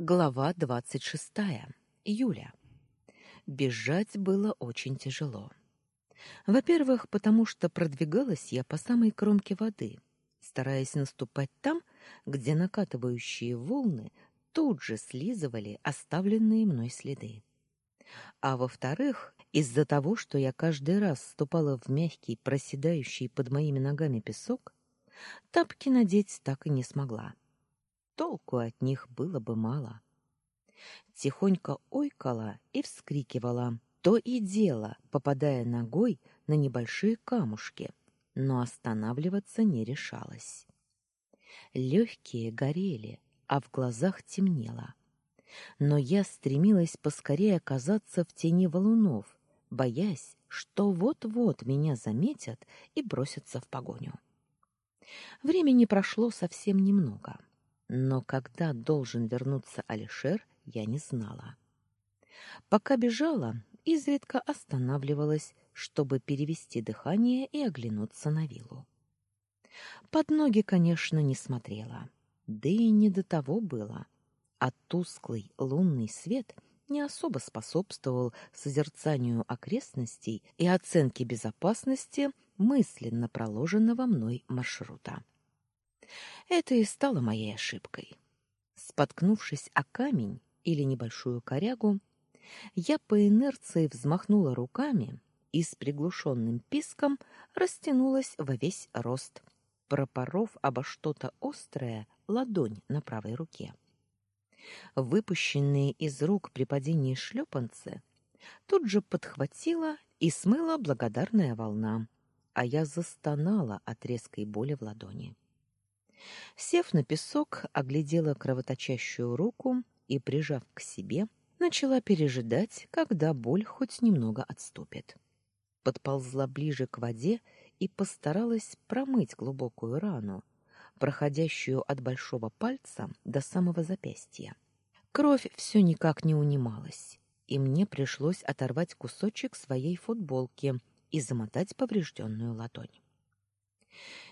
Глава двадцать шестая. Юля. Бежать было очень тяжело. Во-первых, потому что продвигалась я по самой кромке воды, стараясь наступать там, где накатывающие волны тут же слизывали оставленные мной следы. А во-вторых, из-за того, что я каждый раз ступала в мягкий, проседающий под моими ногами песок, тапки надеть так и не смогла толку от них было бы мало. Тихонько ойкала и вскрикивала, то и дело, попадая ногой на небольшие камушки, но останавливаться не решалась. Легкие горели, а в глазах темнело. Но я стремилась поскорее оказаться в тени валунов, боясь, что вот-вот меня заметят и бросятся в погоню. Времени прошло совсем немного. Но когда должен вернуться Алишер, я не знала. Пока бежала, изредка останавливалась, чтобы перевести дыхание и оглянуться на виллу. Под ноги, конечно, не смотрела, да и не до того было. А тусклый лунный свет не особо способствовал созерцанию окрестностей и оценке безопасности мысленно проложенного мной маршрута. Это и стало моей ошибкой. Споткнувшись о камень или небольшую корягу, я по инерции взмахнула руками и с приглушенным писком растянулась во весь рост, пропоров обо что-то острое ладонь на правой руке. Выпущенные из рук при падении шлепанцы тут же подхватила и смыла благодарная волна, а я застонала от резкой боли в ладони. Сев на песок, оглядела кровоточащую руку и, прижав к себе, начала пережидать, когда боль хоть немного отступит. Подползла ближе к воде и постаралась промыть глубокую рану, проходящую от большого пальца до самого запястья. Кровь все никак не унималась, и мне пришлось оторвать кусочек своей футболки и замотать поврежденную ладонь.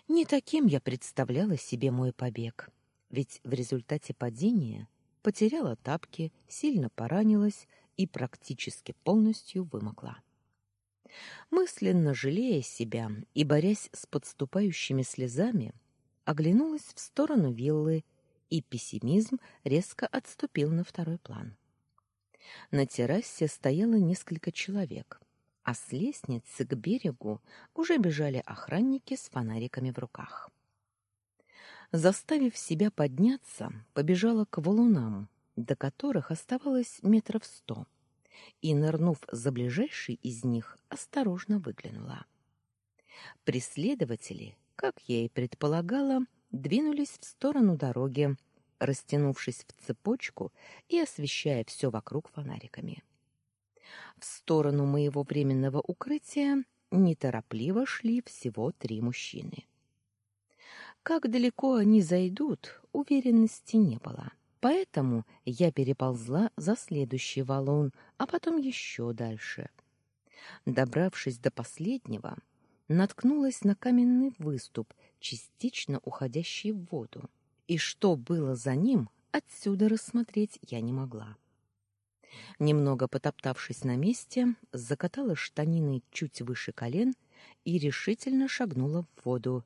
Не таким я представляла себе мой побег, ведь в результате падения потеряла тапки, сильно поранилась и практически полностью вымокла. Мысленно жалея себя и борясь с подступающими слезами, оглянулась в сторону виллы, и пессимизм резко отступил на второй план. На террасе стояло несколько человек, а с лестницы к берегу уже бежали охранники с фонариками в руках. Заставив себя подняться, побежала к валунам, до которых оставалось метров сто, и, нырнув за ближайший из них, осторожно выглянула. Преследователи, как я и предполагала, двинулись в сторону дороги, растянувшись в цепочку и освещая все вокруг фонариками. В сторону моего временного укрытия неторопливо шли всего три мужчины. Как далеко они зайдут, уверенности не было. Поэтому я переползла за следующий валун, а потом еще дальше. Добравшись до последнего, наткнулась на каменный выступ, частично уходящий в воду. И что было за ним, отсюда рассмотреть я не могла. Немного потоптавшись на месте, закатала штанины чуть выше колен и решительно шагнула в воду,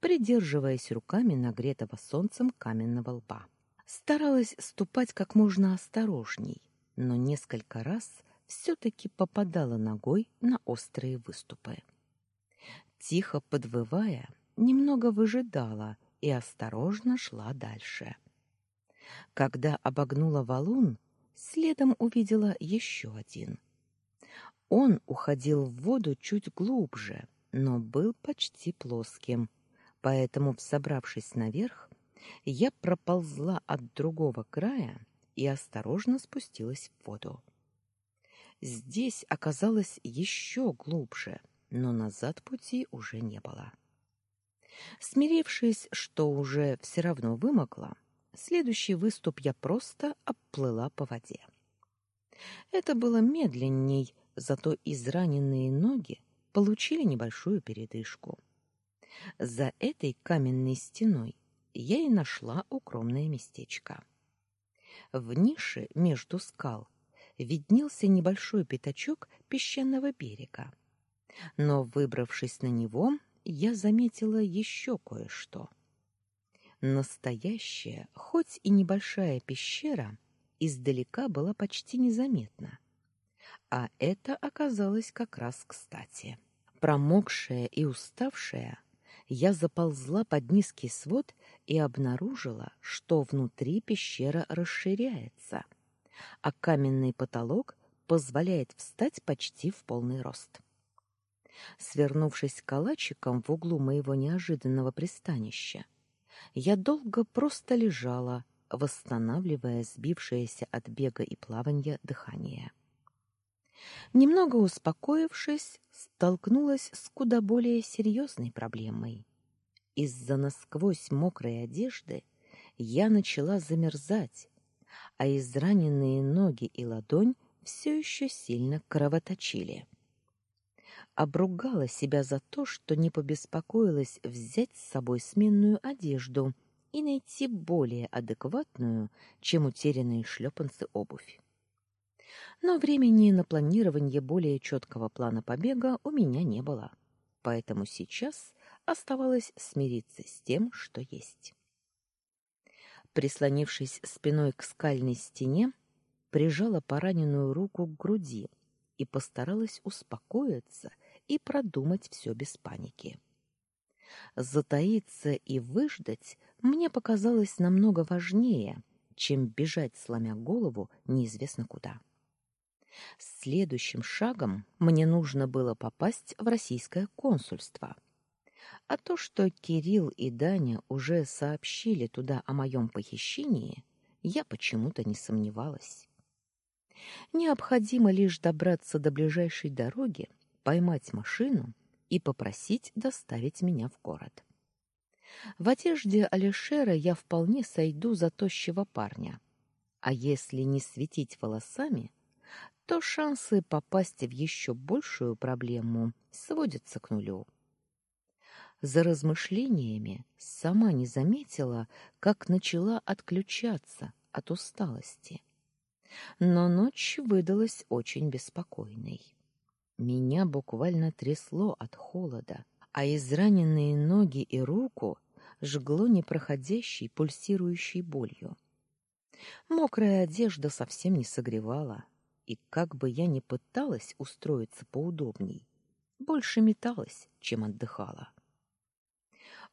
придерживаясь руками нагретого солнцем каменного лба. Старалась ступать как можно осторожней, но несколько раз все-таки попадала ногой на острые выступы. Тихо подвывая, немного выжидала и осторожно шла дальше. Когда обогнула валун, следом увидела еще один. Он уходил в воду чуть глубже, но был почти плоским, поэтому, взобравшись наверх, я проползла от другого края и осторожно спустилась в воду. Здесь оказалось еще глубже, но назад пути уже не было. Смирившись, что уже все равно вымокла, Следующий выступ я просто обплыла по воде. Это было медленней, зато израненные ноги получили небольшую передышку. За этой каменной стеной я и нашла укромное местечко. В нише между скал виднелся небольшой пятачок песчаного берега. Но, выбравшись на него, я заметила еще кое-что. Настоящая, хоть и небольшая пещера, издалека была почти незаметна. А это оказалось как раз кстати. Промокшая и уставшая, я заползла под низкий свод и обнаружила, что внутри пещера расширяется, а каменный потолок позволяет встать почти в полный рост. Свернувшись калачиком в углу моего неожиданного пристанища, я долго просто лежала, восстанавливая сбившееся от бега и плавания дыхание. Немного успокоившись, столкнулась с куда более серьезной проблемой. Из-за насквозь мокрой одежды я начала замерзать, а израненные ноги и ладонь все еще сильно кровоточили. Обругала себя за то, что не побеспокоилась взять с собой сменную одежду и найти более адекватную, чем утерянные шлепанцы обувь. Но времени на планирование более четкого плана побега у меня не было, поэтому сейчас оставалось смириться с тем, что есть. Прислонившись спиной к скальной стене, прижала пораненную руку к груди и постаралась успокоиться и продумать все без паники. Затаиться и выждать мне показалось намного важнее, чем бежать, сломя голову, неизвестно куда. Следующим шагом мне нужно было попасть в российское консульство. А то, что Кирилл и Даня уже сообщили туда о моем похищении, я почему-то не сомневалась. Необходимо лишь добраться до ближайшей дороги, поймать машину и попросить доставить меня в город. В одежде Алишера я вполне сойду за тощего парня. А если не светить волосами, то шансы попасть в еще большую проблему сводятся к нулю. За размышлениями сама не заметила, как начала отключаться от усталости. Но ночь выдалась очень беспокойной. Меня буквально трясло от холода, а израненные ноги и руку жгло непроходящей пульсирующей болью. Мокрая одежда совсем не согревала, и как бы я ни пыталась устроиться поудобней, больше металась, чем отдыхала.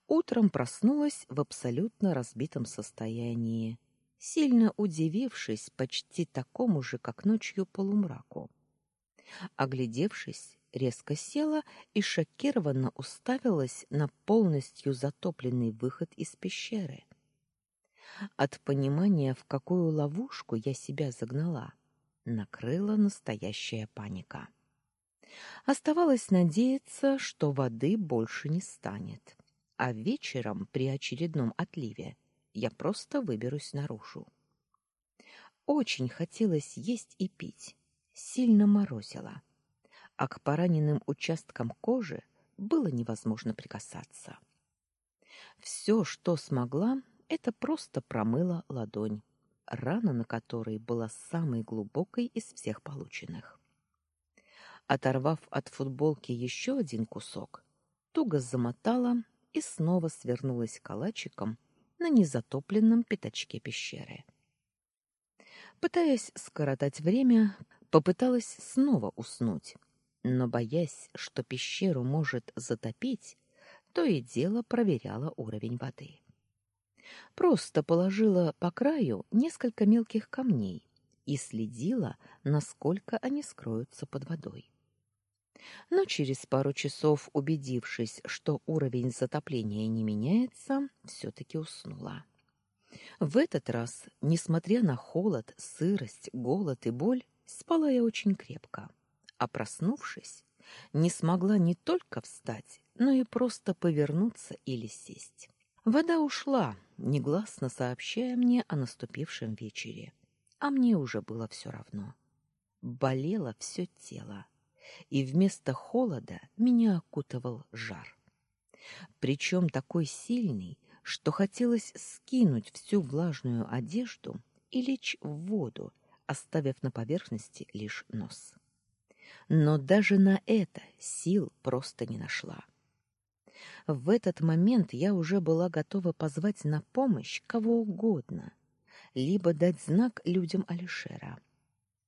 Утром проснулась в абсолютно разбитом состоянии, сильно удивившись почти такому же, как ночью, полумраку. Оглядевшись, резко села и шокированно уставилась на полностью затопленный выход из пещеры. От понимания, в какую ловушку я себя загнала, накрыла настоящая паника. Оставалось надеяться, что воды больше не станет, а вечером при очередном отливе я просто выберусь наружу. Очень хотелось есть и пить, сильно морозило, а к пораненным участкам кожи было невозможно прикасаться. Все, что смогла, это просто промыла ладонь рана на которой была самой глубокой из всех полученных. Оторвав от футболки еще один кусок, туго замотала и снова свернулась калачиком на незатопленном пятачке пещеры. Пытаясь скоротать время, попыталась снова уснуть, но боясь, что пещеру может затопить, то и дело проверяла уровень воды. Просто положила по краю несколько мелких камней и следила, насколько они скроются под водой. Но через пару часов, убедившись, что уровень затопления не меняется, все-таки уснула. В этот раз, несмотря на холод, сырость, голод и боль, спала я очень крепко, а проснувшись, не смогла не только встать, но и просто повернуться или сесть. Вода ушла, негласно сообщая мне о наступившем вечере, а мне уже было все равно. Болело все тело, и вместо холода меня окутывал жар. Причем такой сильный, что хотелось скинуть всю влажную одежду и лечь в воду, оставив на поверхности лишь нос. Но даже на это сил просто не нашла. В этот момент я уже была готова позвать на помощь кого угодно, либо дать знак людям Алишера.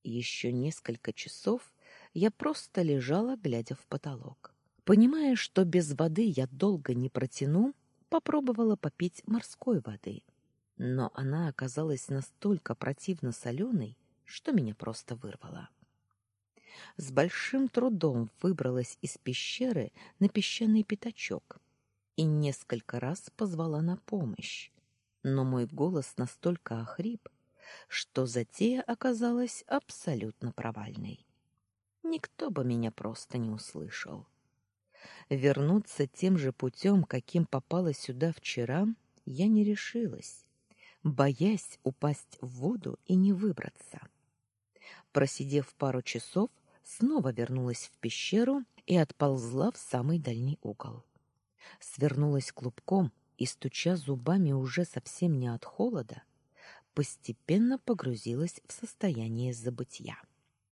Еще несколько часов я просто лежала, глядя в потолок. Понимая, что без воды я долго не протяну, попробовала попить морской воды. Но она оказалась настолько противно соленой, что меня просто вырвало. С большим трудом выбралась из пещеры на песчаный пятачок и несколько раз позвала на помощь. Но мой голос настолько охрип, что затея оказалась абсолютно провальной. Никто бы меня просто не услышал. Вернуться тем же путем, каким попала сюда вчера, я не решилась, боясь упасть в воду и не выбраться. Просидев пару часов, снова вернулась в пещеру и отползла в самый дальний угол. Свернулась клубком и, стуча зубами уже совсем не от холода, постепенно погрузилась в состояние забытья.